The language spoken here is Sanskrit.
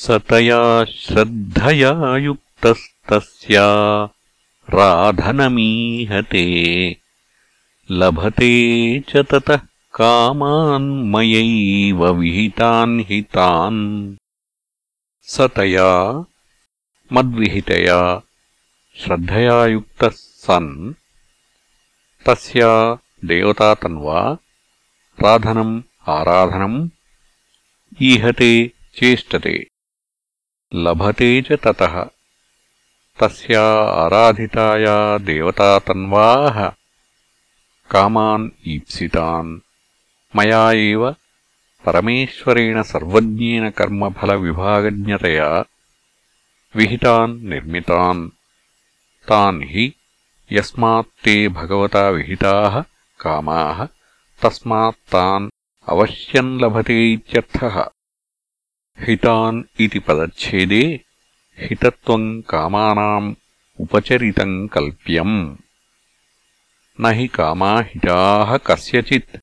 स तया श्रद्धया युक्तस्तस्या राधनमीहते। लभते च ततः कामान्मयैव विहितान् हि तान् स तया मद्विहितया श्रद्धया युक्तः सन्। तस्या देवतातन्वा राधनम् आराधनम् ईहते चेष्टते लभते च ततः। तस्या आराधिताया देवतातन्वाः कामान् ईप्सितान्। मया एव परमेश्वरेण सर्वज्ञेन कर्मफलविभागज्ञतया विहितान् निर्मितान्। तान् हि यस्मात् ते भगवता विहिताः कामाः तस्मात् तान् अवश्यम् लभते इत्यर्थः हितान् इति पदच्छेदे हितत्वम् कामानाम् उपचरितम् कल्प्यम् न हि कामाहिताः कस्यचित्